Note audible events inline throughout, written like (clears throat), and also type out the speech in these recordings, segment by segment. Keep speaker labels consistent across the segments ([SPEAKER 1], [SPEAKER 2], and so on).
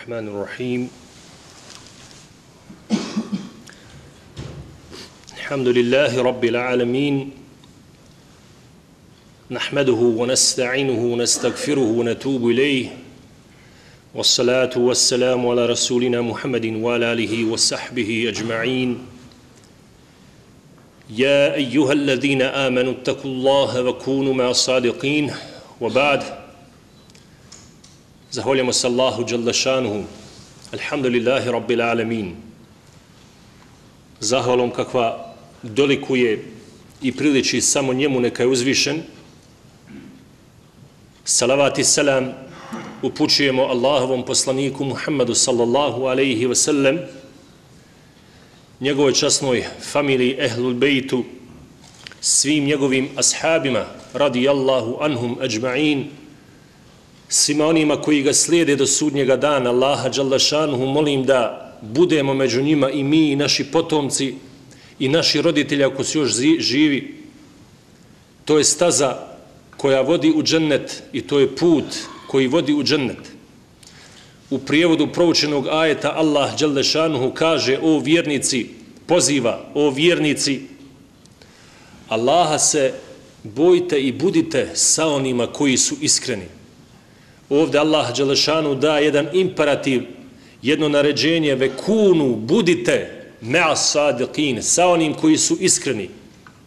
[SPEAKER 1] الرحمن الرحيم. الحمد لله رب العالمين. نحمده ونستعينه ونستغفره ونتوب إليه. والصلاة والسلام على رسولنا محمد وعلى آله وصحبه أجمعين. يا أيها الذين آمنوا اتقوا الله وكونوا مع الصادقين. وبعد Zahvaljamo se Allahu Đaldašanuhu. Alhamdulillahi Rabbil Alamin. Zahvalom kakva dolikuje i priliči samo njemu neka je uzvišen. Salavat i salam upućujemo Allahovom poslaniku Muhammedu sallallahu alaihi ve sellem, njegovoj časnoj familiji Ehlul Bejtu svim njegovim ashabima radijallahu anhum ajma'in svima onima koji ga slijede do sudnjega dana, Allaha Đalašanuhu, molim da budemo među njima i mi i naši potomci i naši roditelji ako su još živi. To je staza koja vodi u džennet i to je put koji vodi u džennet. U prijevodu proučenog ajeta Allah Đalašanuhu kaže o vjernici, poziva o vjernici, Allaha se bojte i budite sa onima koji su iskreni ovdje Allah Đelešanu da jedan imperativ, jedno naređenje, vekunu, budite mea sadiqin, sa onim koji su iskreni.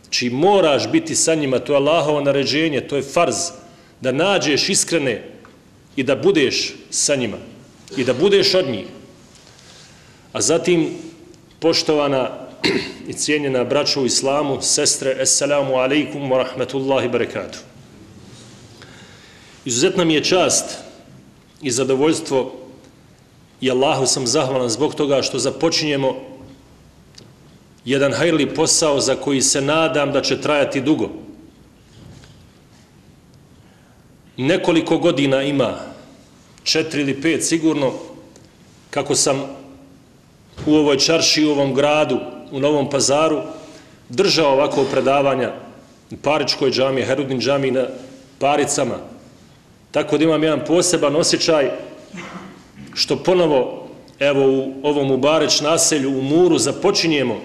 [SPEAKER 1] Či moraš biti sa njima, to je Allahovo naređenje, to je farz, da nađeš iskrene i da budeš sa njima i da budeš od njih. A zatim, poštovana (clears throat) i cijenjena braću u islamu, sestre, assalamu alaikum wa rahmatullahi barakatuh. Izuzetna mi je čast i zadovoljstvo i Allahu sam zahvalan zbog toga što započinjemo jedan hajli posao za koji se nadam da će trajati dugo. Nekoliko godina ima, četiri ili pet sigurno, kako sam u ovoj čarši, u ovom gradu, u Novom pazaru, držao ovako predavanja u Paričkoj džami, Herudin džami na Paricama, Tako da imam jedan poseban osjećaj što ponovo evo u ovom Ubareć naselju u Muru započinjemo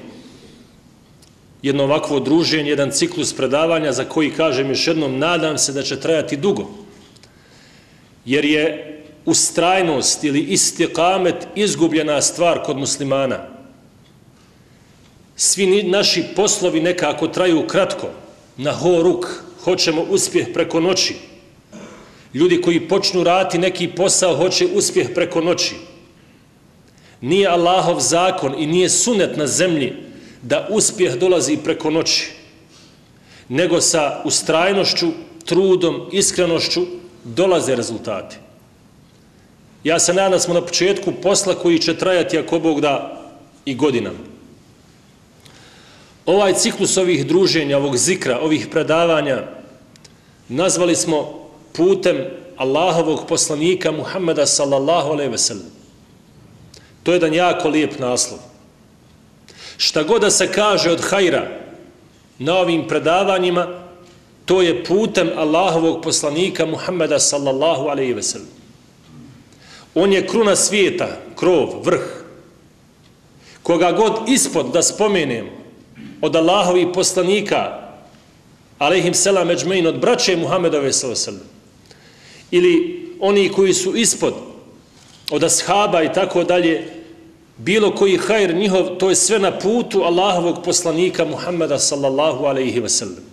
[SPEAKER 1] jedno ovakvo druženje, jedan ciklus predavanja za koji kažem još jednom nadam se da će trajati dugo. Jer je ustrajnost ili istikamet izgubljena stvar kod muslimana. Svi naši poslovi nekako traju kratko, na ho ruk, hoćemo uspjeh preko noći, Ljudi koji počnu raditi neki posao hoće uspjeh preko noći. Nije Allahov zakon i nije sunet na zemlji da uspjeh dolazi preko noći, nego sa ustrajnošću, trudom, iskrenošću dolaze rezultati. Ja se nadam da smo na početku posla koji će trajati ako Bog da i godinama. Ovaj ciklus ovih druženja, ovog zikra, ovih predavanja nazvali smo putem Allahovog poslanika Muhammeda sallallahu alaihi ve sellem. To je jedan jako lijep naslov. Šta god da se kaže od hajra na ovim predavanjima, to je putem Allahovog poslanika Muhammeda sallallahu alaihi ve sellem. On je kruna svijeta, krov, vrh. Koga god ispod da spomenem od Allahovih poslanika, alaihim selam eđmein, od braće Muhammedove sallallahu alaihi ve sellem, ili oni koji su ispod od ashaba i tako dalje, bilo koji hajr njihov, to je sve na putu Allahovog poslanika Muhammeda sallallahu alaihi ve sellem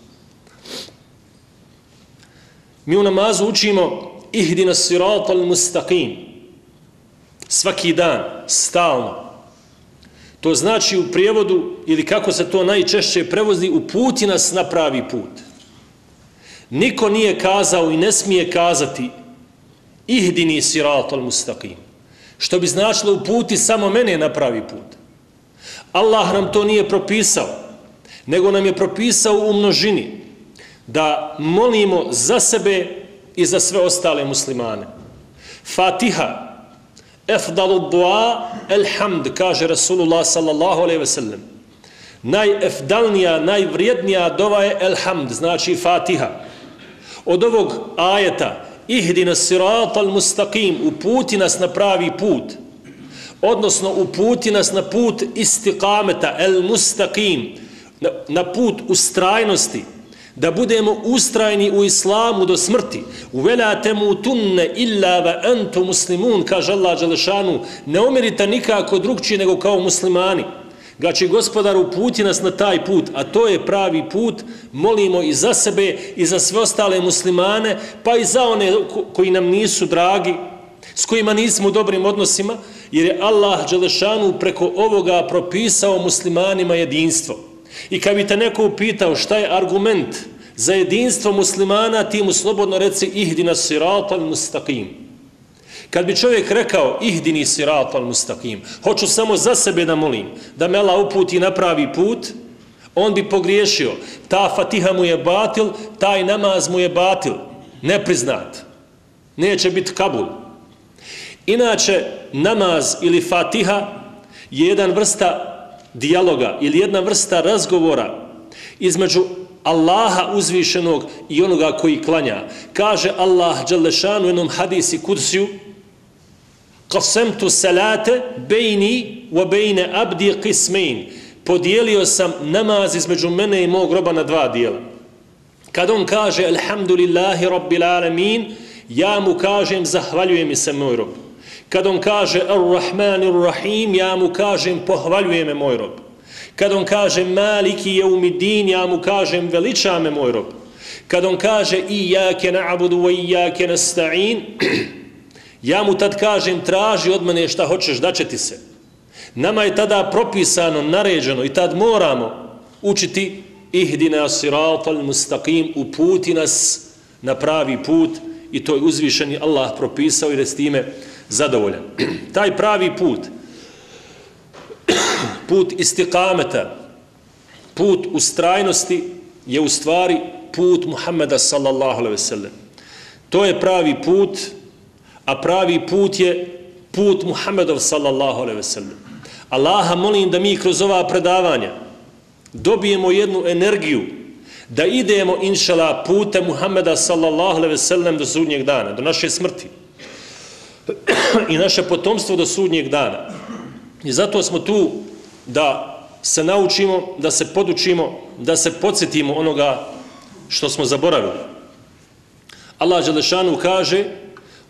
[SPEAKER 1] Mi u namazu učimo ihdina sirata al mustaqim svaki dan, stalno. To znači u prijevodu, ili kako se to najčešće prevozi, uputi nas na pravi put. Niko nije kazao i ne smije kazati ihdini siratul mustaqim. Što bi značilo u puti samo mene na pravi put. Allah nam to nije propisao, nego nam je propisao u množini da molimo za sebe i za sve ostale muslimane. Fatiha, efdalu dua, elhamd, kaže Rasulullah sallallahu alaihi ve sellem. Najefdalnija, najvrijednija dova je elhamd, znači Fatiha od ovog ajeta ihdina siratal mustaqim, uputi nas na pravi put, odnosno uputi nas na put istiqameta, el mustaqim, na, na put ustrajnosti, da budemo ustrajni u islamu do smrti. Uvela velatemu tunne illa va entu muslimun, kaže Allah Đelešanu, ne umirite nikako drugčije nego kao muslimani. Gači gospodar uputi nas na taj put, a to je pravi put, molimo i za sebe i za sve ostale muslimane, pa i za one koji nam nisu dragi, s kojima nismo u dobrim odnosima, jer je Allah Đelešanu preko ovoga propisao muslimanima jedinstvo. I kad bi te neko upitao šta je argument za jedinstvo muslimana, ti mu slobodno reci ihdina siratal mustaqim. Kad bi čovjek rekao ihdini siratal mustaqim, hoću samo za sebe da molim, da me Allah uputi na pravi put, on bi pogriješio. Ta fatiha mu je batil, taj namaz mu je batil, nepriznat. Neće biti kabul. Inače, namaz ili fatiha je jedan vrsta dijaloga ili jedna vrsta razgovora između Allaha uzvišenog i onoga koji klanja. Kaže Allah Đalešanu u jednom hadisi kudsiju Qasamtu salate bejni wa bejne abdi qismein. Podijelio sam namaz između mene i mog roba na dva dijela. Kad on kaže Alhamdulillahi Rabbil Alamin, ja mu kažem zahvaljujem mi se moj rob. Kad on kaže Ar-Rahmanir-Rahim, ja mu kažem pohvaljuje me moj rob. Kad on kaže Maliki je umidin, ja mu kažem veliča me moj rob. Kad on kaže Iyake na'budu wa iyake nasta'in, (clears throat) ja mu tad kažem traži od mene šta hoćeš, da će ti se. Nama je tada propisano, naređeno i tad moramo učiti ihdina siratal mustaqim, uputi nas na pravi put i to je uzvišeni Allah propisao i da s time zadovoljan. (clears throat) Taj pravi put, (clears throat) put istikameta, put ustrajnosti je u stvari put Muhammeda sallallahu alaihi sellem. To je pravi put, a pravi put je put Muhammedov sallallahu alaihi sellem. Allaha molim da mi kroz ova predavanja dobijemo jednu energiju da idemo inšala pute Muhammeda sallallahu alaihi sellem do sudnjeg dana, do naše smrti. (clears throat) i naše potomstvo do sudnjeg dana. I zato smo tu da se naučimo, da se podučimo, da se podsjetimo onoga što smo zaboravili. Allah Đelešanu kaže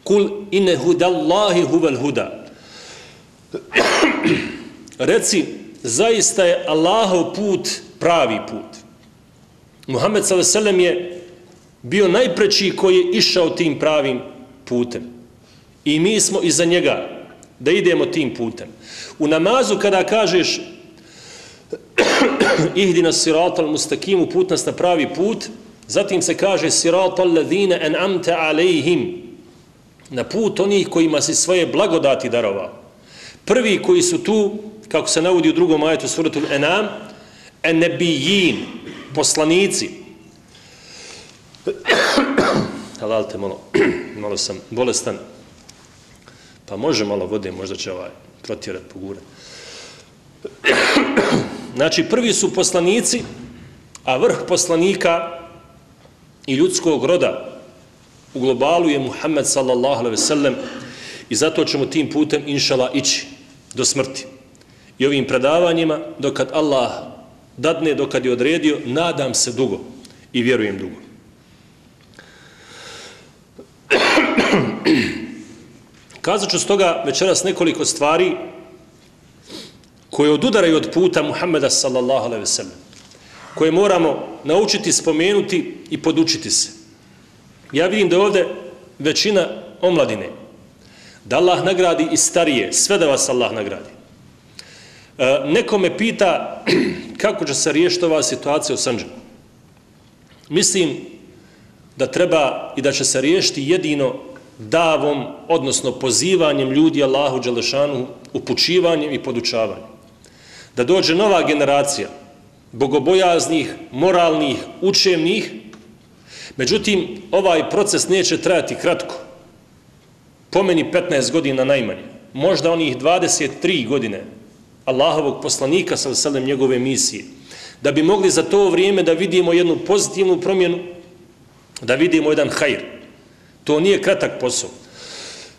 [SPEAKER 1] Kul ine hudallahi huvel huda. Reci, zaista je Allahov put pravi put. Muhammed s.a.v. je bio najpreći koji je išao tim pravim putem. I mi smo iza njega da idemo tim putem. U namazu kada kažeš (coughs) ihdina siratal mustakim put nas na pravi put, zatim se kaže siratal ladhina en amte alejhim na put onih kojima si svoje blagodati darovao. Prvi koji su tu, kako se navodi u drugom ajetu suratul enam, enebijin, poslanici. (coughs) Halalte, malo, (coughs) malo sam bolestan. Pa može malo vode, možda će ovaj protjerat pogura. (coughs) Znači, prvi su poslanici, a vrh poslanika i ljudskog roda u globalu je Muhammed sallallahu alaihi sellem i zato ćemo tim putem inšala ići do smrti. I ovim predavanjima, dokad Allah dadne, dokad je odredio, nadam se dugo i vjerujem dugo. (clears throat) Kazat ću s toga večeras nekoliko stvari koje odudaraju od puta Muhammeda sallallahu alaihi ve sellem, koje moramo naučiti, spomenuti i podučiti se. Ja vidim da ovde većina omladine, da Allah nagradi i starije, sve da vas Allah nagradi. E, neko me pita (clears throat) kako će se riješiti ova situacija u Sanđaku. Mislim da treba i da će se riješiti jedino davom, odnosno pozivanjem ljudi Allahu Đelešanu, upućivanjem i podučavanjem. Da dođe nova generacija bogobojaznih, moralnih, učevnih, međutim, ovaj proces neće trajati kratko. Po meni 15 godina najmanje. Možda onih 23 godine Allahovog poslanika sa vselem njegove misije. Da bi mogli za to vrijeme da vidimo jednu pozitivnu promjenu, da vidimo jedan hajr To nije kratak posao.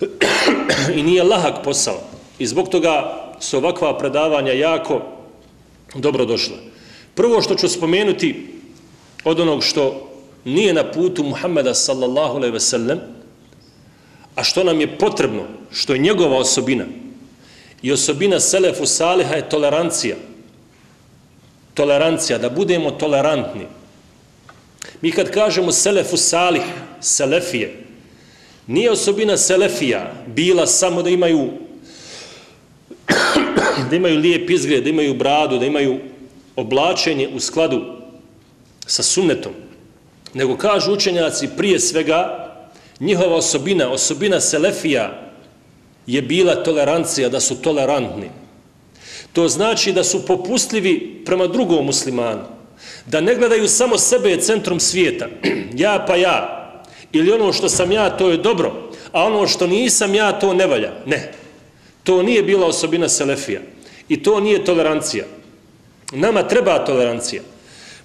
[SPEAKER 1] (clears throat) I nije lahak posao. I zbog toga su ovakva predavanja jako dobro došla. Prvo što ću spomenuti od onog što nije na putu Muhammeda sallallahu alaihi ve sellem, a što nam je potrebno, što je njegova osobina, i osobina Selefu Saliha je tolerancija. Tolerancija, da budemo tolerantni. Mi kad kažemo Selefu Salih, Selefije, nije osobina Selefija bila samo da imaju (clears throat) da imaju lijep izgled, da imaju bradu, da imaju oblačenje u skladu sa sunnetom, nego kažu učenjaci prije svega njihova osobina, osobina Selefija je bila tolerancija, da su tolerantni. To znači da su popustljivi prema drugom muslimanu, da ne gledaju samo sebe centrom svijeta, (clears throat) ja pa ja, ili ono što sam ja, to je dobro, a ono što nisam ja, to ne valja. Ne, to nije bila osobina Selefija i to nije tolerancija. Nama treba tolerancija.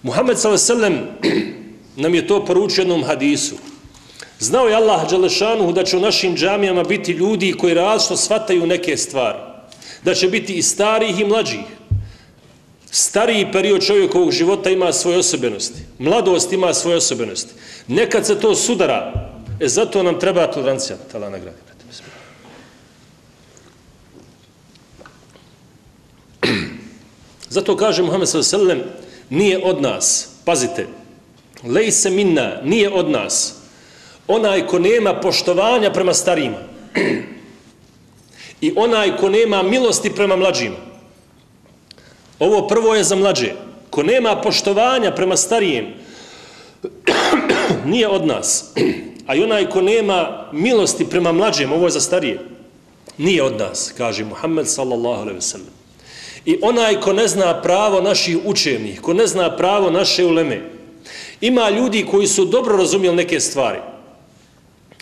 [SPEAKER 1] Muhammed s.a.v. (clears throat) nam je to poručio jednom hadisu. Znao je Allah Đalešanu da će u našim džamijama biti ljudi koji različno shvataju neke stvari. Da će biti i starih i mlađih. Stariji period čovjekovog života ima svoje osobenosti. Mladost ima svoje osobenosti. Nekad se to sudara. E zato nam treba tolerancija. Tala nagradi. Zato kaže Muhammed s.a.v. nije od nas. Pazite. Lejse minna, nije od nas onaj ko nema poštovanja prema starima. i onaj ko nema milosti prema mlađima. Ovo prvo je za mlađe. Ko nema poštovanja prema starijem, nije od nas. A i onaj ko nema milosti prema mlađim, ovo je za starije, nije od nas, kaže Muhammed sallallahu alaihi ve sellem. I onaj ko ne zna pravo naših učenih, ko ne zna pravo naše uleme, ima ljudi koji su dobro razumijeli neke stvari,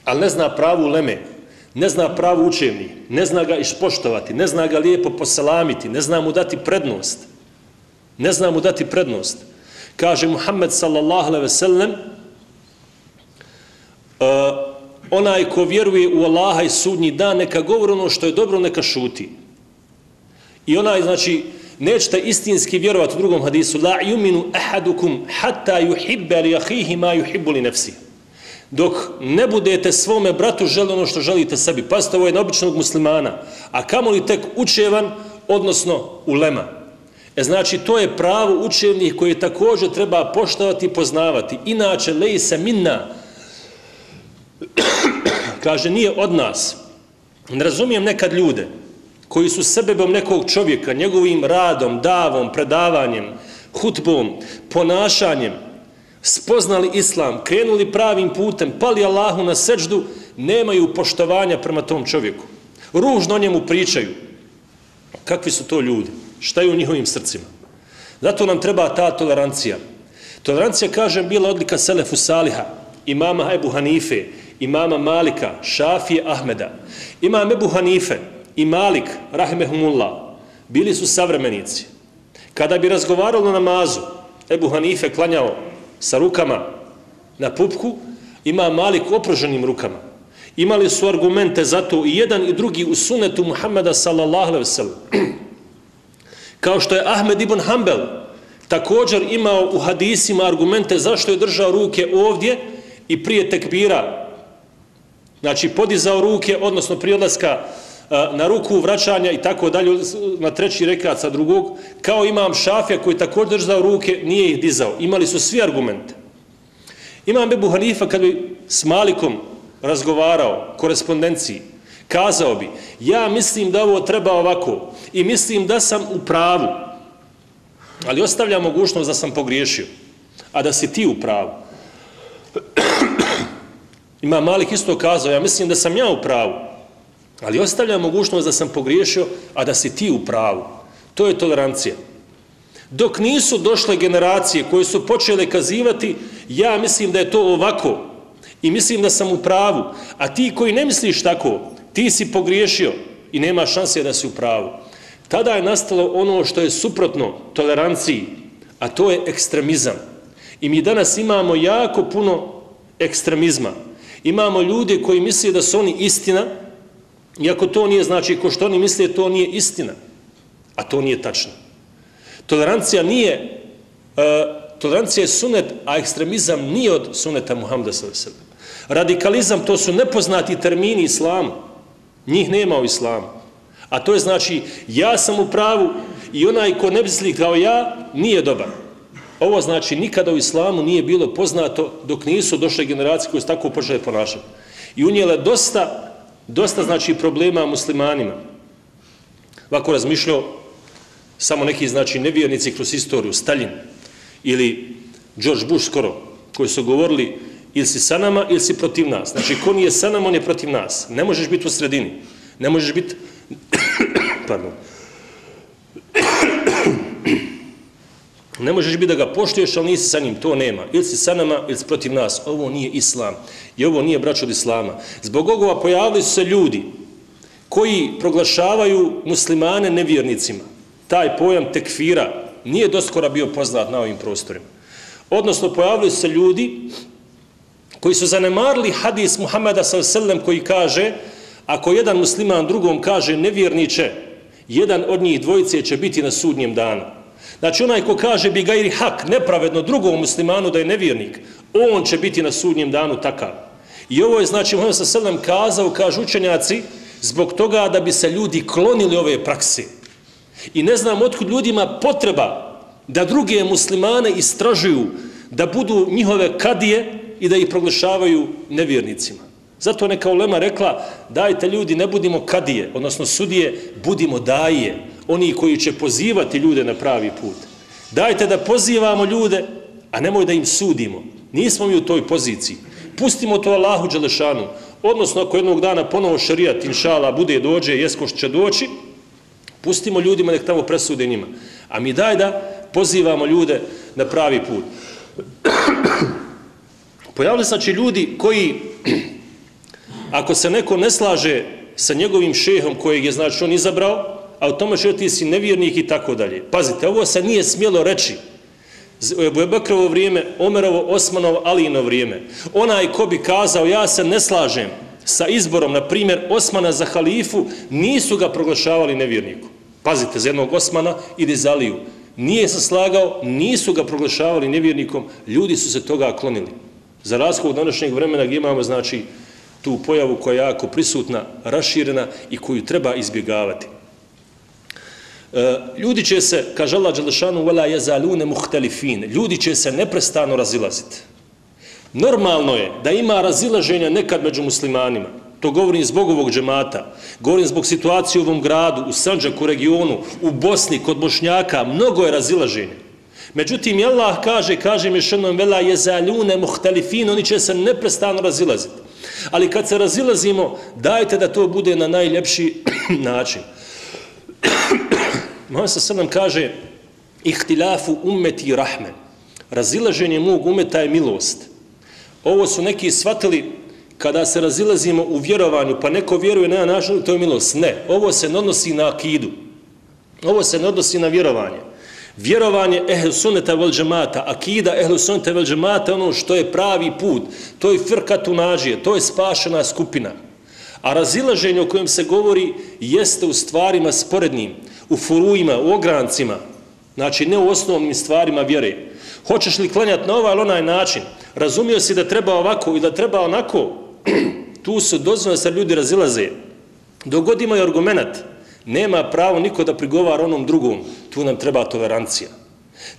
[SPEAKER 1] ali ne zna pravu leme, ne zna pravu učevni, ne zna ga ispoštovati, ne zna ga lijepo poselamiti, ne zna mu dati prednost. Ne zna mu dati prednost. Kaže Muhammed sallallahu alaihi ve sellem, uh, onaj ko vjeruje u Allaha i sudnji dan, neka govori ono što je dobro, neka šuti. I onaj, znači, nećete istinski vjerovati u drugom hadisu, la yuminu ahadukum hatta yuhibba li akhihi ma yuhibbu li nafsihi dok ne budete svome bratu želi ono što želite sebi. Pazite, ovo je običnog muslimana. A kamo li tek učevan, odnosno ulema. E znači, to je pravo učevnih koje također treba poštovati i poznavati. Inače, leji se minna, (clears throat) kaže, nije od nas. Ne razumijem nekad ljude koji su sebebom nekog čovjeka, njegovim radom, davom, predavanjem, hutbom, ponašanjem, spoznali islam, krenuli pravim putem, pali Allahu na seđdu, nemaju poštovanja prema tom čovjeku. Ružno o njemu pričaju. Kakvi su to ljudi? Šta je u njihovim srcima? Zato nam treba ta tolerancija. Tolerancija, kažem, bila odlika Selefu Saliha, imama Ebu Hanife, imama Malika, Šafije Ahmeda. Imam Ebu Hanife i Malik, rahmehumullah, bili su savremenici. Kada bi razgovaralo na namazu, Ebu Hanife klanjao sa rukama na pupku, ima Malik oproženim rukama. Imali su argumente za to i jedan i drugi u sunetu Muhammeda sallallahu alaihi wasallam. (clears throat) Kao što je Ahmed ibn Hanbel također imao u hadisima argumente zašto je držao ruke ovdje i prije tekbira, znači podizao ruke, odnosno prije odlaska na ruku vraćanja i tako dalje na treći rekat sa drugog, kao imam šafija koji također držao ruke, nije ih dizao. Imali su svi argumente. Imam Bebu Hanifa kad bi s Malikom razgovarao, korespondenciji, kazao bi, ja mislim da ovo treba ovako i mislim da sam u pravu, ali ostavlja mogućnost da sam pogriješio, a da si ti u pravu. (clears throat) Ima Malik isto kazao, ja mislim da sam ja u pravu, Ali ostavlja mogućnost da sam pogriješio, a da si ti u pravu. To je tolerancija. Dok nisu došle generacije koje su počele kazivati, ja mislim da je to ovako i mislim da sam u pravu, a ti koji ne misliš tako, ti si pogriješio i nema šanse da si u pravu. Tada je nastalo ono što je suprotno toleranciji, a to je ekstremizam. I mi danas imamo jako puno ekstremizma. Imamo ljude koji misle da su oni istina, iako to nije znači, ko što oni misle, to nije istina. A to nije tačno. Tolerancija nije, uh, tolerancija je sunet, a ekstremizam nije od suneta Muhammeda s.a.v. Radikalizam, to su nepoznati termini islamu. Njih nema u islamu. A to je znači, ja sam u pravu i onaj ko ne misli kao ja, nije dobar. Ovo znači, nikada u islamu nije bilo poznato dok nisu došle generacije koje su tako počele ponašati. I unijele dosta, dosta znači problema muslimanima. Ovako razmišljao samo neki znači nevjernici kroz istoriju, Stalin ili George Bush skoro, koji su govorili ili si sa nama ili si protiv nas. Znači, ko nije sa nama, on je protiv nas. Ne možeš biti u sredini. Ne možeš biti... (coughs) Pardon. Ne možeš biti da ga poštuješ, ali nisi sa njim, to nema. Ili si sa nama, ili si protiv nas. Ovo nije islam. I ovo nije brać od islama. Zbog ovoga pojavili su se ljudi koji proglašavaju muslimane nevjernicima. Taj pojam tekfira nije doskora bio poznat na ovim prostorima. Odnosno, pojavili su se ljudi koji su zanemarili hadis Muhammeda s.a.v. koji kaže ako jedan musliman drugom kaže nevjerniče, jedan od njih dvojice će biti na sudnjem danu. Znači onaj ko kaže bi gajri hak nepravedno drugom muslimanu da je nevjernik, on će biti na sudnjem danu takav. I ovo je znači Muhammed selem kazao, kažu učenjaci, zbog toga da bi se ljudi klonili ove prakse. I ne znam otkud ljudima potreba da druge muslimane istražuju, da budu njihove kadije i da ih proglašavaju nevjernicima. Zato neka ulema rekla, dajte ljudi, ne budimo kadije, odnosno sudije, budimo daje, oni koji će pozivati ljude na pravi put. Dajte da pozivamo ljude, a nemoj da im sudimo. Nismo mi u toj poziciji. Pustimo to Allahu Đelešanu. Odnosno, ako jednog dana ponovo šarijat, inšala, bude dođe, jesko što će doći, pustimo ljudima nek tamo presude njima. A mi daj da pozivamo ljude na pravi put. (clears throat) Pojavili znači ljudi koji (clears throat) ako se neko ne slaže sa njegovim šehom kojeg je znači on izabrao, a u tome što ti si nevjernik i tako dalje. Pazite, ovo se nije smjelo reći. Ebu Bekrovo vrijeme, Omerovo, Osmanovo, Alijino vrijeme. Onaj ko bi kazao, ja se ne slažem sa izborom, na primjer, Osmana za halifu, nisu ga proglašavali nevjernikom. Pazite, za jednog Osmana ili za Aliju. Nije se slagao, nisu ga proglašavali nevjernikom, ljudi su se toga klonili. Za razhod današnjeg vremena gdje imamo, znači, tu pojavu koja je jako prisutna, raširena i koju treba izbjegavati. E, ljudi će se, kaže Allah Đelešanu, vela je zalune muhtelifine, ljudi će se neprestano razilaziti. Normalno je da ima razilaženja nekad među muslimanima. To govorim zbog ovog džemata. Govorim zbog situacije u ovom gradu, u Sanđaku, regionu, u Bosni, kod Bošnjaka. Mnogo je razilaženja. Međutim, Allah kaže, kaže mi jednom, vela je zalune muhtelifine, oni će se neprestano razilaziti. Ali kad se razilazimo, dajte da to bude na najljepši (clears throat) način. Muhammed sa srnem kaže ihtilafu ummeti rahme. Razilaženje mog umeta je milost. Ovo su neki shvatili kada se razilazimo u vjerovanju, pa neko vjeruje na način, to je milost. Ne, ovo se ne odnosi na akidu. Ovo se ne odnosi na vjerovanje. Vjerovanje ehlu sunneta vel džemata, akida ehlu sunneta vel džemata, ono što je pravi put, to je firkatu nađije, to je spašena skupina. A razilaženje o kojem se govori jeste u stvarima sporednim, u furuima, u ograncima, znači ne u osnovnim stvarima vjere. Hoćeš li klanjati na ovaj ili onaj način? Razumio si da treba ovako i da treba onako? (clears throat) tu su dozvoljeno da se ljudi razilaze. Dogod imaju argument, nema pravo niko da prigovara onom drugom, tu nam treba tolerancija.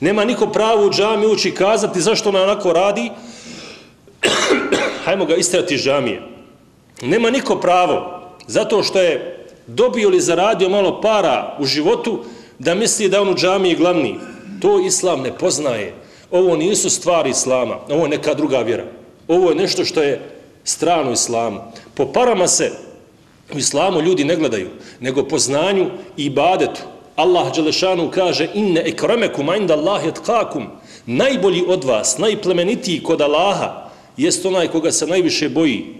[SPEAKER 1] Nema niko pravo u džami ući kazati zašto ona onako radi, (clears throat) hajmo ga istrati iz džamije. Nema niko pravo, zato što je dobio li zaradio malo para u životu, da misli da on u džamiji glavni. To islam ne poznaje. Ovo nisu stvari islama, ovo je neka druga vjera. Ovo je nešto što je strano islamu. Po parama se u islamu ljudi ne gledaju, nego po znanju i ibadetu. Allah Đelešanu kaže inne ekremekum inda Allah etkakum najbolji od vas, najplemenitiji kod Allaha jest onaj koga se najviše boji.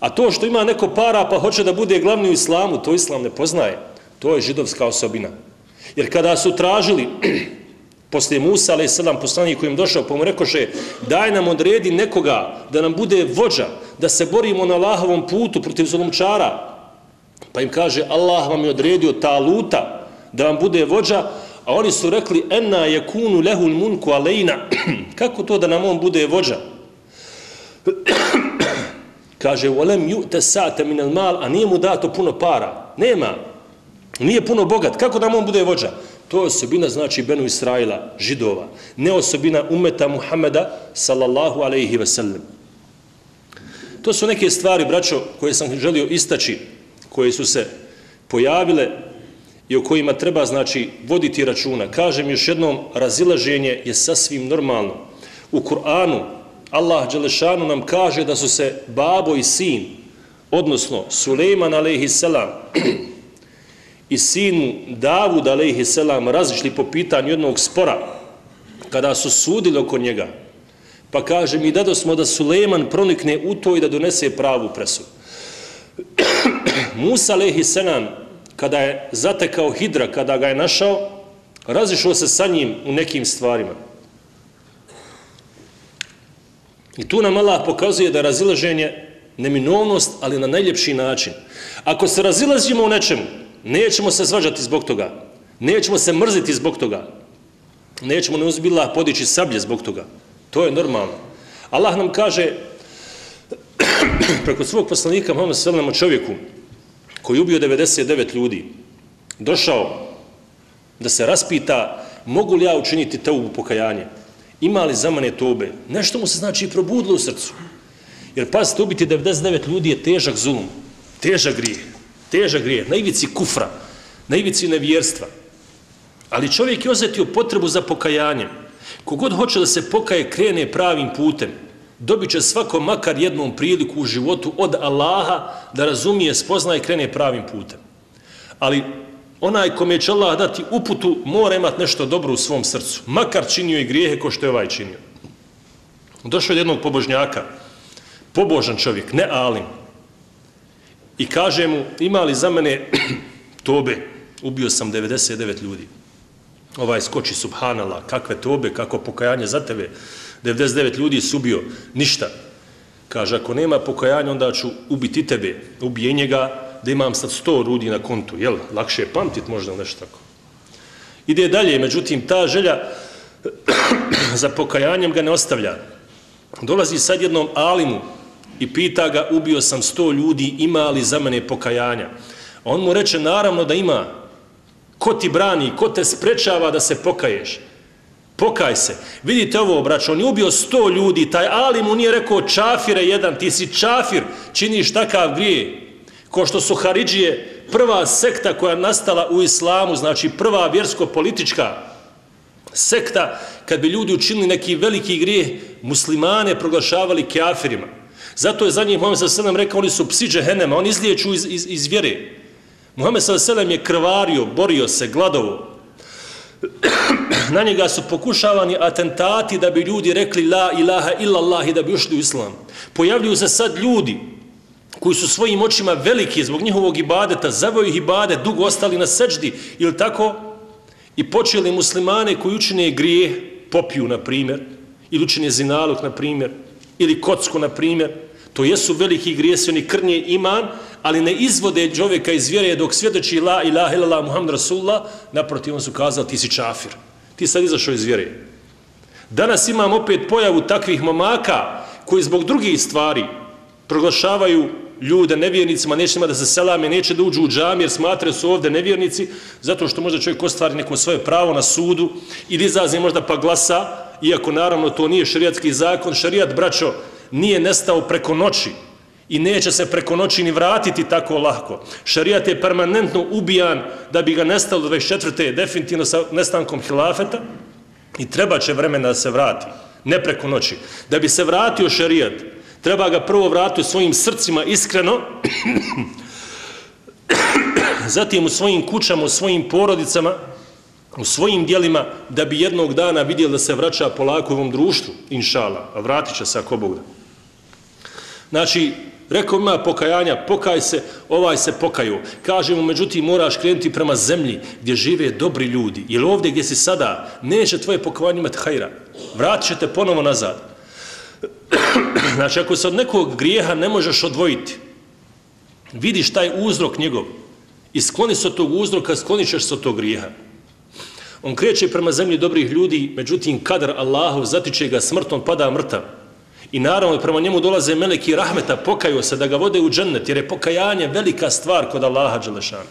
[SPEAKER 1] A to što ima neko para pa hoće da bude glavni u islamu, to islam ne poznaje. To je židovska osobina. Jer kada su tražili (clears throat) poslije Musa, ali je sedam poslanih kojim došao, pa mu rekoše, daj nam odredi nekoga da nam bude vođa, da se borimo na Allahovom putu protiv zulumčara. Pa im kaže, Allah vam je odredio ta luta da vam bude vođa, a oni su rekli, enna je kunu lehul munku alejna. (clears throat) Kako to da nam on bude vođa? (clears throat) kaže, volem ju te sate minel mal, a nije mu dato puno para. Nema. Nije puno bogat. Kako da on bude vođa? To je osobina, znači, Benu Israila, židova. Ne osobina umeta Muhameda, sallallahu alaihi ve sellem. To su neke stvari, braćo, koje sam želio istaći, koje su se pojavile i o kojima treba, znači, voditi računa. Kažem još jednom, razilaženje je sasvim normalno. U Kur'anu, Allah Đelešanu nam kaže da su se babo i sin, odnosno Suleiman a.s. selam, i sinu Davud a.s. selam razišli po pitanju jednog spora kada su sudili oko njega pa kaže mi dado smo da Suleiman pronikne u to i da donese pravu presu (clears throat) Musa a.s. selam kada je zatekao Hidra kada ga je našao razišao se sa njim u nekim stvarima i tu nam Allah pokazuje da razilaženje neminovnost ali na najljepši način ako se razilazimo u nečemu Nećemo se svađati zbog toga. Nećemo se mrziti zbog toga. Nećemo ne uzbila podići sablje zbog toga. To je normalno. Allah nam kaže (clears throat) preko svog poslanika Muhammed sallam o čovjeku koji ubio 99 ljudi došao da se raspita mogu li ja učiniti te u pokajanje ima li za mene tobe nešto mu se znači probudilo u srcu jer pazite ubiti 99 ljudi je težak zulum težak grijeh težak grijeh, na ivici kufra, na ivici nevjerstva. Ali čovjek je osjetio potrebu za pokajanjem. Kogod hoće da se pokaje, krene pravim putem. Dobit će svako makar jednom priliku u životu od Allaha da razumije, spozna i krene pravim putem. Ali onaj kome će Allah dati uputu, mora imati nešto dobro u svom srcu. Makar činio i grijehe ko što je ovaj činio. Došao je jednog pobožnjaka, pobožan čovjek, ne alim, i kaže mu, ima li za mene (clears throat) tobe, ubio sam 99 ljudi. Ovaj skoči, subhanala, kakve tobe, kako pokajanje za tebe, 99 ljudi su ubio, ništa. Kaže, ako nema pokajanja, onda ću ubiti tebe, ubije njega, da imam sad 100 rudi na kontu, jel? Lakše je pamtit možda nešto tako. Ide dalje, međutim, ta želja (clears throat) za pokajanjem ga ne ostavlja. Dolazi sad jednom alimu, i pita ga, ubio sam 100 ljudi, ima li za mene pokajanja? On mu reče, naravno da ima. Ko ti brani, ko te sprečava da se pokaješ? Pokaj se. Vidite ovo, brač, on je ubio sto ljudi, taj Ali mu nije rekao, čafire jedan, ti si čafir, činiš takav grije. Ko što su Haridžije, prva sekta koja nastala u islamu, znači prva vjersko-politička sekta, kad bi ljudi učinili neki veliki grijeh, muslimane proglašavali kafirima. Zato je za njih Muhammed s.a.v. rekao, oni su psi džehennema, oni izliječu iz, iz, iz vjere. Muhammed s.a.v. je krvario, borio se, gladovo. (clears throat) Na njega su pokušavani atentati da bi ljudi rekli la ilaha illallah i da bi ušli u islam. Pojavljuju se sad ljudi koji su svojim očima veliki zbog njihovog ibadeta, zavaju ih ibade, dugo ostali na seđdi, ili tako, i počeli muslimane koji učine grije, popiju, na primjer, ili učine zinalog, na primjer, ili kocku, na primjer, To jesu veliki grijesi, oni krnje iman, ali ne izvode čovjeka iz vjere dok svjedoči la ilaha illallah muhammed rasulullah, naprotiv on su kazali ti si čafir. Ti sad izašao iz vjere. Danas imam opet pojavu takvih momaka koji zbog drugih stvari proglašavaju ljude nevjernicima, neće ima da se selame, neće da uđu u džam jer smatraju su ovde nevjernici, zato što možda čovjek ostvari neko svoje pravo na sudu ili izlazi možda pa glasa, iako naravno to nije šarijatski zakon, šerijat, braćo, nije nestao preko noći i neće se preko noći ni vratiti tako lahko. Šarijat je permanentno ubijan da bi ga nestalo 24. definitivno sa nestankom hilafeta i treba će vremena da se vrati, ne preko noći. Da bi se vratio šarijat, treba ga prvo vratiti svojim srcima iskreno, zatim u svojim kućama, u svojim porodicama, u svojim dijelima, da bi jednog dana vidio da se vraća polako u ovom društvu, inšala, a vratit će se ako Bog da. Znači, rekao ima pokajanja, pokaj se, ovaj se pokaju. Kaže mu, međutim, moraš krenuti prema zemlji gdje žive dobri ljudi. Jer ovdje gdje si sada, neće tvoje pokajanje imati hajra. Vratit će te ponovo nazad znači, ako se od nekog grijeha ne možeš odvojiti, vidiš taj uzrok njegov i skloni se od tog uzroka, skloniš se od tog grijeha. On kreće prema zemlji dobrih ljudi, međutim, kadar Allahov zatiče ga smrtom, pada mrtav. I naravno, prema njemu dolaze meleki rahmeta, pokaju se da ga vode u džennet, jer je pokajanje velika stvar kod Allaha Đelešana.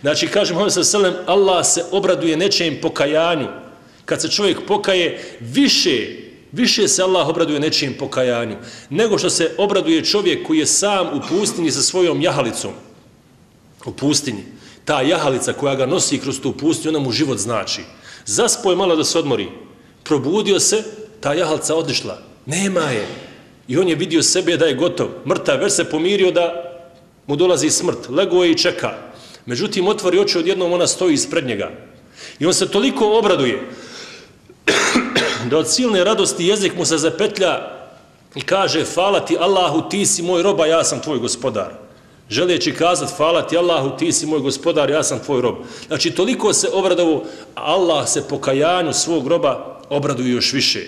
[SPEAKER 1] Znači, kaže Muhammed sa selem, Allah se obraduje nečejem pokajanju. Kad se čovjek pokaje, više, više se Allah obraduje nečijem pokajanju, nego što se obraduje čovjek koji je sam u pustinji sa svojom jahalicom. U pustinji. Ta jahalica koja ga nosi kroz tu pustinju, ona mu život znači. Zaspo je malo da se odmori. Probudio se, ta jahalica odišla. Nema je. I on je vidio sebe da je gotov. Mrtav, već se pomirio da mu dolazi smrt. Lego je i čeka. Međutim, otvori oči odjednom, ona stoji ispred njega. I on se toliko obraduje da od silne radosti jezik mu se zapetlja i kaže, hvala ti Allahu, ti si moj roba, ja sam tvoj gospodar. Želeći kazati, hvala ti Allahu, ti si moj gospodar, ja sam tvoj rob. Znači, toliko se obradovo, Allah se pokajanju svog roba obraduje još više.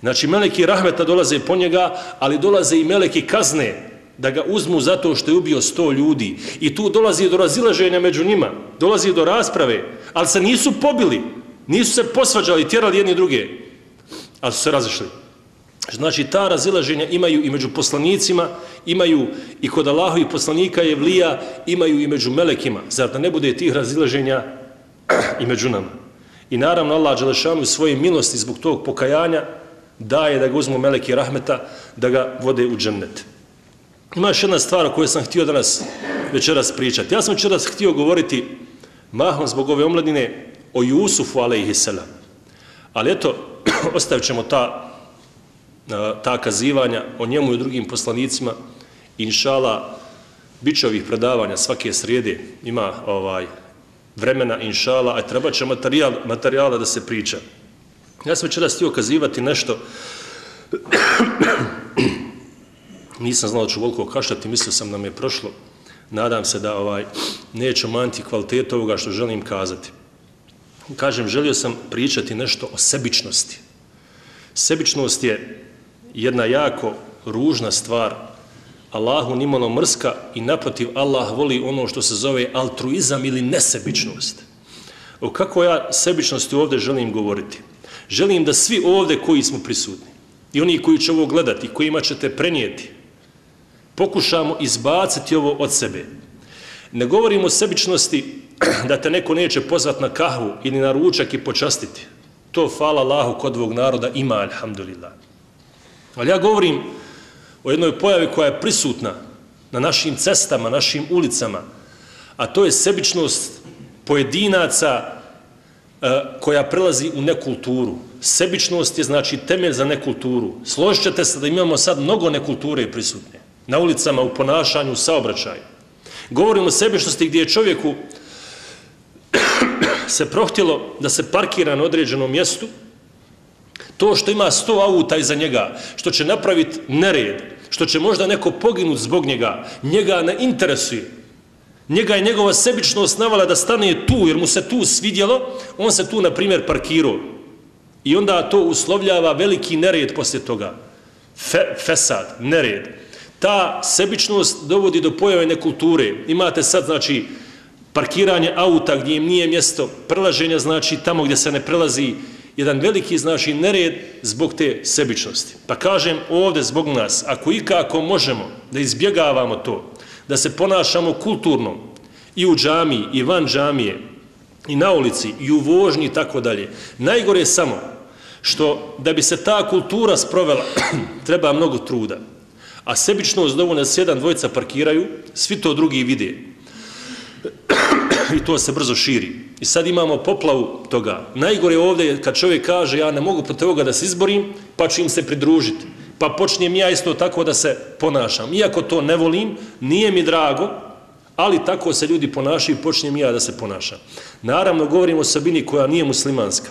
[SPEAKER 1] Znači, meleki rahmeta dolaze po njega, ali dolaze i meleki kazne da ga uzmu zato što je ubio sto ljudi. I tu dolazi do razilaženja među njima, dolazi do rasprave, ali se nisu pobili, nisu se posvađali, tjerali jedni druge, ali su se razišli. Znači, ta razilaženja imaju i među poslanicima, imaju i kod Allahu i poslanika je vlija, imaju i među melekima. Zar da ne bude tih razilaženja (clears throat) i među nama? I naravno, Allah Đelešanu u svoje milosti zbog tog pokajanja daje da ga uzmu meleki rahmeta, da ga vode u džennet. Ima još jedna stvar o kojoj sam htio danas večeras pričati. Ja sam večeras htio govoriti mahom zbog ove omladine o Jusufu, alaihissalam. Ali eto, (coughs) ostavit ćemo ta, ta kazivanja o njemu i o drugim poslanicima. Inšala, bit će ovih predavanja svake srijede. Ima ovaj vremena, inšala, a treba će materijal, materijala da se priča. Ja sam večeras htio kazivati nešto (coughs) nisam znao da ću voliko kašljati, mislio sam da me je prošlo. Nadam se da ovaj neću manti kvalitet ovoga što želim kazati. Kažem, želio sam pričati nešto o sebičnosti. Sebičnost je jedna jako ružna stvar. Allahu nimalo mrska i naprotiv Allah voli ono što se zove altruizam ili nesebičnost. O kako ja sebičnosti ovdje želim govoriti? Želim da svi ovdje koji smo prisutni i oni koji će ovo gledati, kojima ćete prenijeti, pokušamo izbaciti ovo od sebe. Ne govorimo o sebičnosti (clears throat) da te neko neće pozvat na kahvu ili na ručak i počastiti. To, hvala Allahu, kod ovog naroda ima, alhamdulillah. Ali ja govorim o jednoj pojavi koja je prisutna na našim cestama, našim ulicama, a to je sebičnost pojedinaca e, koja prelazi u nekulturu. Sebičnost je znači temelj za nekulturu. Složit se da imamo sad mnogo nekulture prisutne na ulicama, u ponašanju, u saobraćaju. Govorimo o sebičnosti gdje je čovjeku se prohtjelo da se parkira na određenom mjestu, to što ima 100 auta iza njega, što će napraviti nered, što će možda neko poginuti zbog njega, njega ne interesuje. Njega je njegova sebičnost navala da stane tu, jer mu se tu svidjelo, on se tu, na primjer, parkirao. I onda to uslovljava veliki nered poslije toga. Fe, fesad, nered ta sebičnost dovodi do pojave nekulture. Imate sad, znači, parkiranje auta gdje im nije mjesto prelaženja, znači tamo gdje se ne prelazi jedan veliki, znači, nered zbog te sebičnosti. Pa kažem ovdje zbog nas, ako ikako možemo da izbjegavamo to, da se ponašamo kulturno i u džamiji, i van džamije, i na ulici, i u vožnji, i tako dalje, najgore je samo što da bi se ta kultura sprovela, (clears throat) treba mnogo truda. A sebičnost dovoljno da se jedan dvojica parkiraju, svi to drugi vide. I to se brzo širi. I sad imamo poplavu toga. Najgore ovdje je kad čovjek kaže ja ne mogu protiv toga da se izborim, pa ću im se pridružiti. Pa počnem ja isto tako da se ponašam. Iako to ne volim, nije mi drago, ali tako se ljudi ponašaju i počnem ja da se ponašam. Naravno, govorimo o osobini koja nije muslimanska.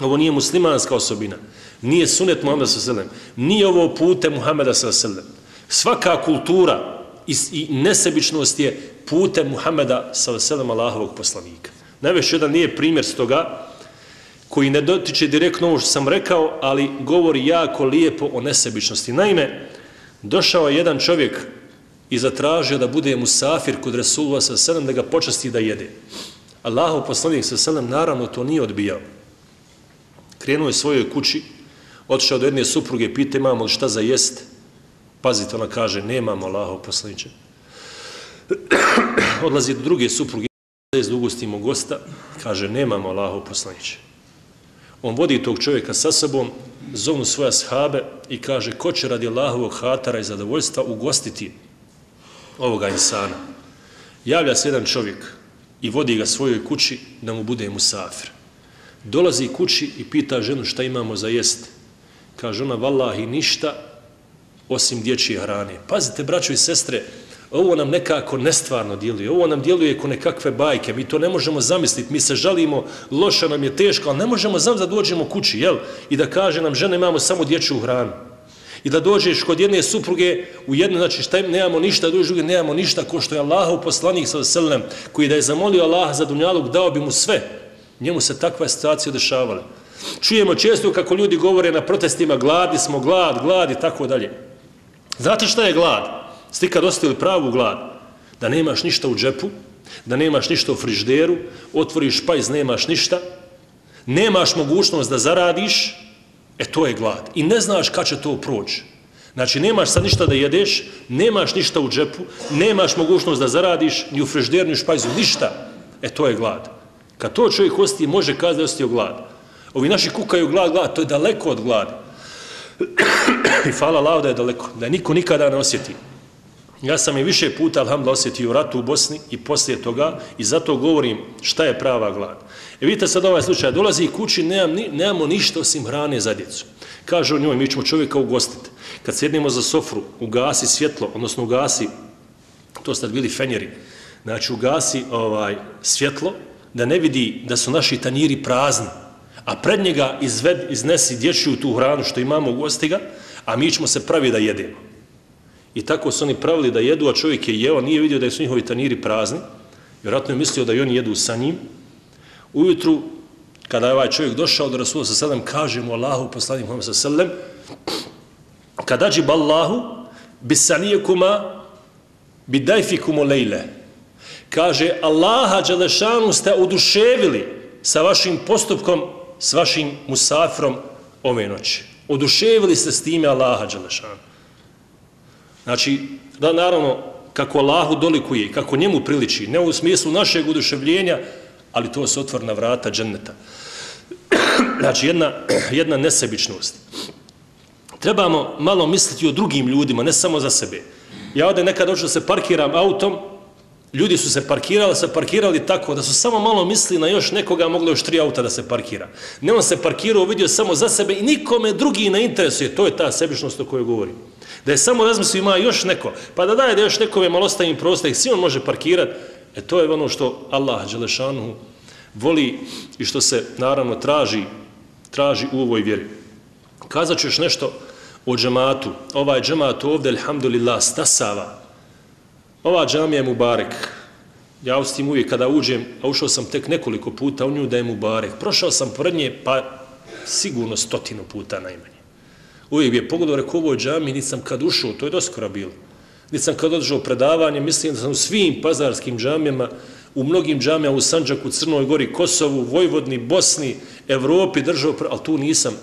[SPEAKER 1] Ovo nije muslimanska osobina nije sunet Muhammeda s.a.v. Nije ovo pute Muhammeda s.a.v. Svaka kultura i, i nesebičnost je putem Muhameda sa s.a.v. Allahovog poslanika. Najveš jedan nije primjer s toga koji ne dotiče direktno ovo što sam rekao, ali govori jako lijepo o nesebičnosti. Naime, došao je jedan čovjek i zatražio da bude musafir kod Resulullah sa selem da ga počasti da jede. Allahov poslanik sa selem naravno to nije odbijao. Krenuo je svojoj kući, otišao do jedne supruge, pita imamo li šta za jest. Pazite, ona kaže, nemamo Allahov poslaniče. Odlazi do druge supruge, da ugostimo gosta, kaže, nemamo Allaho poslaniće. On vodi tog čovjeka sa sobom, zovnu svoja shabe i kaže, ko će radi Allahovog hatara i zadovoljstva ugostiti ovoga insana. Javlja se jedan čovjek i vodi ga svojoj kući da mu bude musafir. Dolazi kući i pita ženu šta imamo za jest. Kaže ona, vallahi, ništa osim dječje hrane. Pazite, braćo i sestre, ovo nam nekako nestvarno djeluje, ovo nam djeluje ko nekakve bajke, mi to ne možemo zamisliti, mi se žalimo, loša nam je teško, ali ne možemo zamisliti da dođemo kući, jel? I da kaže nam, žene, imamo samo dječju hranu. I da dođeš kod jedne supruge u jednu, znači šta im, nemamo ništa, dođeš druge, nemamo ništa, ko što je Allah u poslanih sa selem, koji da je zamolio Allah za dunjalog, dao bi mu sve. Njemu se takva situacija dešavala. Čujemo često kako ljudi govore na protestima, gladi smo, glad, glad i tako dalje. Znate šta je glad? Sti kad ostali pravu glad, da nemaš ništa u džepu, da nemaš ništa u frižderu, otvoriš pajz, nemaš ništa, nemaš mogućnost da zaradiš, E to je glad. I ne znaš kad će to proći. Znači, nemaš sad ništa da jedeš, nemaš ništa u džepu, nemaš mogućnost da zaradiš, ni u frižderu, ni u špajzu, ništa. E to je glad. Kad to čovjek osti, može kazati da je ostio glad. Ovi naši kukaju glad, glad, to je daleko od gladi. (coughs) I hvala lao da je daleko, da je niko nikada ne osjeti. Ja sam i više puta, alhamdulillah, osjetio u ratu u Bosni i poslije toga i zato govorim šta je prava glad. E vidite sad ovaj slučaj, dolazi kući, nemam, nemamo ništa osim hrane za djecu. Kaže u njoj, mi ćemo čovjeka ugostiti. Kad sjednemo za sofru, ugasi svjetlo, odnosno ugasi, to ste bili fenjeri, znači ugasi ovaj, svjetlo, da ne vidi da su naši tanjiri prazni, a pred njega izved, iznesi dječju tu hranu što imamo u gostiga, a mi ćemo se pravi da jedemo. I tako su oni pravili da jedu, a čovjek je jeo, nije vidio da su njihovi taniri prazni, vjerojatno je mislio da i oni jedu sa njim, ujutru, kada je ovaj čovjek došao do Rasula sa selem, kaže mu Allahu, poslanik Muhammed sa selem, kada džib Allahu, bisanijekuma, bidajfikumu lejle. Kaže, Allaha Đelešanu ste oduševili sa vašim postupkom, s vašim musafrom ove noći. Oduševili ste s time Allaha Đelešanu. Znači, da naravno, kako Allahu dolikuje, kako njemu priliči, ne u smislu našeg uduševljenja, ali to se otvorna vrata dženneta. (clears throat) Znači, jedna, (clears throat) jedna nesebičnost. Trebamo malo misliti o drugim ljudima, ne samo za sebe. Ja ovdje nekad hoću da se parkiram autom, ljudi su se parkirali, se parkirali tako da su samo malo misli na još nekoga, moglo još tri auta da se parkira. Ne on se parkirao, vidio samo za sebe i nikome drugi ne interesuje. To je ta sebičnost o kojoj govorim. Da je samo razmislio ima još neko, pa da daje da još nekome malo stavim prostor, ih svi on može parkirati, E to je ono što Allah Đelešanu voli i što se naravno traži, traži u ovoj vjeri. Kazat ću još nešto o džematu. Ovaj džemat ovdje, alhamdulillah, stasava. Ova džamija je Mubarek. Ja ostim uvijek kada uđem, a ušao sam tek nekoliko puta u nju da je Mubarek. Prošao sam pored nje, pa sigurno stotinu puta najmanje. Uvijek bi je pogledao, rekao, ovoj džami, nisam kad ušao, to je doskora bilo Nisam kad održao predavanje, mislim da sam u svim pazarskim džamijama, u mnogim džamijama u Sanđaku, Crnoj Gori, Kosovu, Vojvodni, Bosni, Evropi držao, ali tu nisam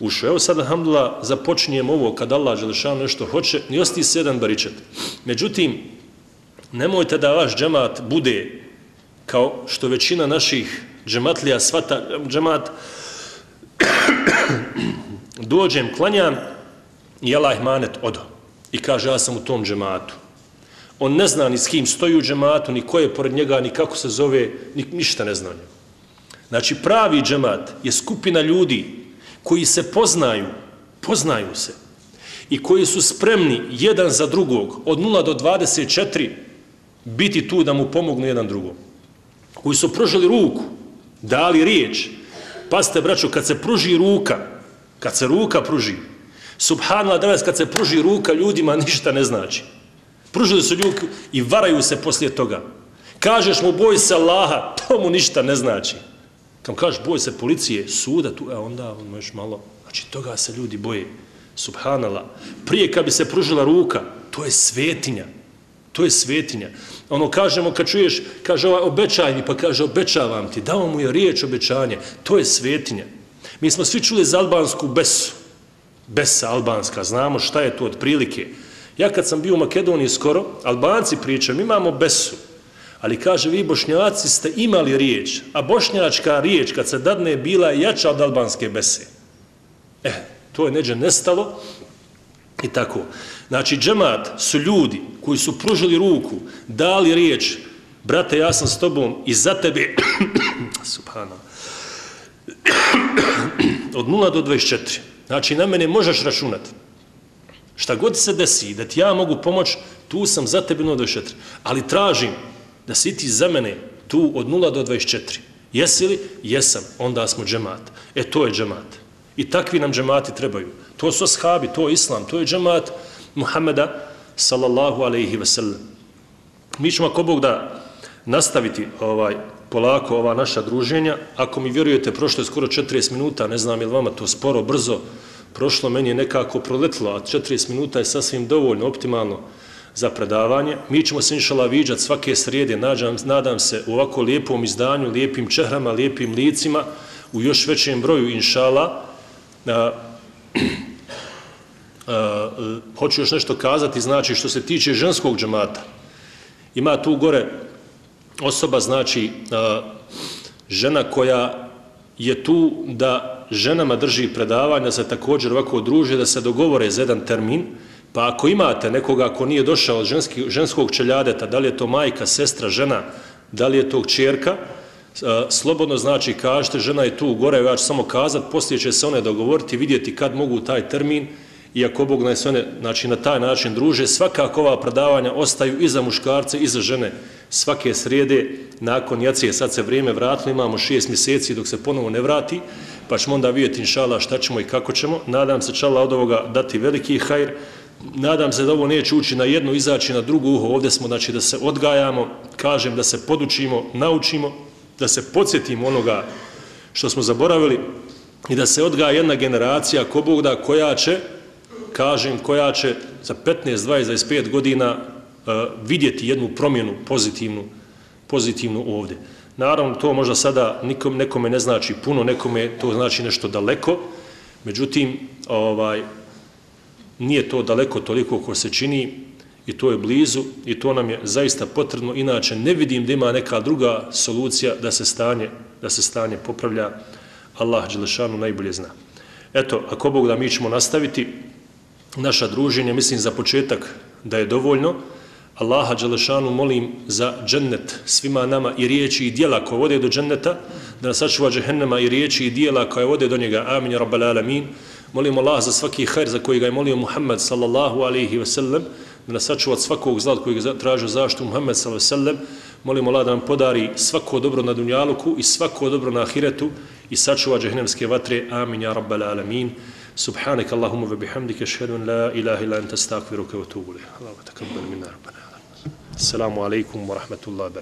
[SPEAKER 1] ušao. Evo sad, alhamdulillah, započinjem ovo kad Allah Želešanu nešto hoće, ni osti se jedan baričet. Međutim, nemojte da vaš džemat bude kao što većina naših džematlija svata, džemat, dođem, klanjam i Allah manet odo i kaže ja sam u tom džematu. On ne zna ni s kim stoji u džematu, ni ko je pored njega, ni kako se zove, ni, ništa ne zna njega. Znači pravi džemat je skupina ljudi koji se poznaju, poznaju se i koji su spremni jedan za drugog od 0 do 24 biti tu da mu pomognu jedan drugom. Koji su pružili ruku, dali riječ. Pazite, braćo, kad se pruži ruka, kad se ruka pruži, Subhanallah, danas kad se pruži ruka ljudima, ništa ne znači. Pružili su ljuku i varaju se poslije toga. Kažeš mu boj se Allaha, to mu ništa ne znači. Kam kažeš, boj se policije, suda, tu, e onda on još malo, znači toga se ljudi boje, Subhanallah. Prije kad bi se pružila ruka, to je svetinja, to je svetinja. Ono kažemo, kad čuješ, kaže ovaj, obećaj mi, pa kaže, obećavam ti, dao mu je riječ obećanje, to je svetinja. Mi smo svi čuli za albansku besu, besa albanska, znamo šta je to od prilike. Ja kad sam bio u Makedoniji skoro, albanci pričam, imamo besu, ali kaže, vi bošnjaci ste imali riječ, a bošnjačka riječ kad se dadne bila jača od albanske bese. E, to je neđe nestalo i tako. Znači, džemat su ljudi koji su pružili ruku, dali riječ, brate, ja sam s tobom i za tebe, (coughs) subhanallah, (clears throat) od 0 do 24. Znači, na mene možeš računati. Šta god se desi, da ti ja mogu pomoć, tu sam za tebe 0 do 24. Ali tražim da si ti za mene tu od 0 do 24. Jesi li? Jesam. Onda smo džemat. E, to je džemat. I takvi nam džemati trebaju. To su ashabi, to je islam, to je džemat Muhammeda sallallahu alaihi ve sellem. Mi ćemo ako Bog da nastaviti ovaj polako ova naša druženja. Ako mi vjerujete, prošlo je skoro 40 minuta, ne znam je li vama to sporo, brzo prošlo, meni je nekako proletlo, a 40 minuta je sasvim dovoljno, optimalno za predavanje. Mi ćemo se inšala viđat svake srijede, nadam, nadam se, u ovako lijepom izdanju, lijepim čehrama, lijepim licima, u još većem broju, inšala. A, a, (clears throat) a, hoću još nešto kazati, znači, što se tiče ženskog džemata, ima tu gore osoba, znači, žena koja je tu da ženama drži predavanja, se također ovako druže, da se dogovore za jedan termin, Pa ako imate nekoga ko nije došao od ženski, ženskog čeljadeta, da li je to majka, sestra, žena, da li je to čerka, slobodno znači kažete, žena je tu gore, ja ću samo kazat, poslije će se one dogovoriti, vidjeti kad mogu taj termin, iako Bog nas one znači, na taj način druže, svakako ova predavanja ostaju i za muškarce i za žene. Svake srijede, nakon jacije, sad se vrijeme vratilo, imamo šest mjeseci dok se ponovo ne vrati, pa ćemo onda vidjeti inšala šta ćemo i kako ćemo. Nadam se čala od ovoga dati veliki hajr, nadam se da ovo neće ući na jedno, izaći na drugu uho, ovdje smo, znači, da se odgajamo, kažem, da se podučimo, naučimo, da se podsjetimo onoga što smo zaboravili i da se odgaja jedna generacija, ko Bog da, koja će, kažem, koja će za 15, 20, 25 godina uh, vidjeti jednu promjenu pozitivnu, pozitivnu ovdje. Naravno, to možda sada nikom, nekome ne znači puno, nekome to znači nešto daleko, međutim, ovaj, nije to daleko toliko ko se čini i to je blizu i to nam je zaista potrebno. Inače ne vidim da ima neka druga solucija da se stanje da se stanje popravlja. Allah Đelešanu najbolje zna. Eto ako Bog da mi ćemo nastaviti naša druženja mislim za početak da je dovoljno Allaha dželešanu molim za džennet svima nama i riječi i dijela koje vode do dženneta da nas sačuva džehennema i riječi i dijela koje vode do njega amin rabbal alamin Molimo Allah za svaki hajr za koji ga je molio Muhammed sallallahu alaihi ve sellem, da nas sačuva svakog zla koji ga tražio zaštu Muhammed sallallahu alaihi ve sellem. Molimo Allah da nam podari svako dobro na dunjaluku i svako dobro na ahiretu i sačuva džehennemske vatre. Amin ja rabbal alamin. Subhanak Allahumma wa bihamdika ashhadu an la ilaha illa anta astaghfiruka wa atubu ilayk. Allahu takabbal minna rabbana. Assalamu alaykum wa rahmatullahi wa barakatuh.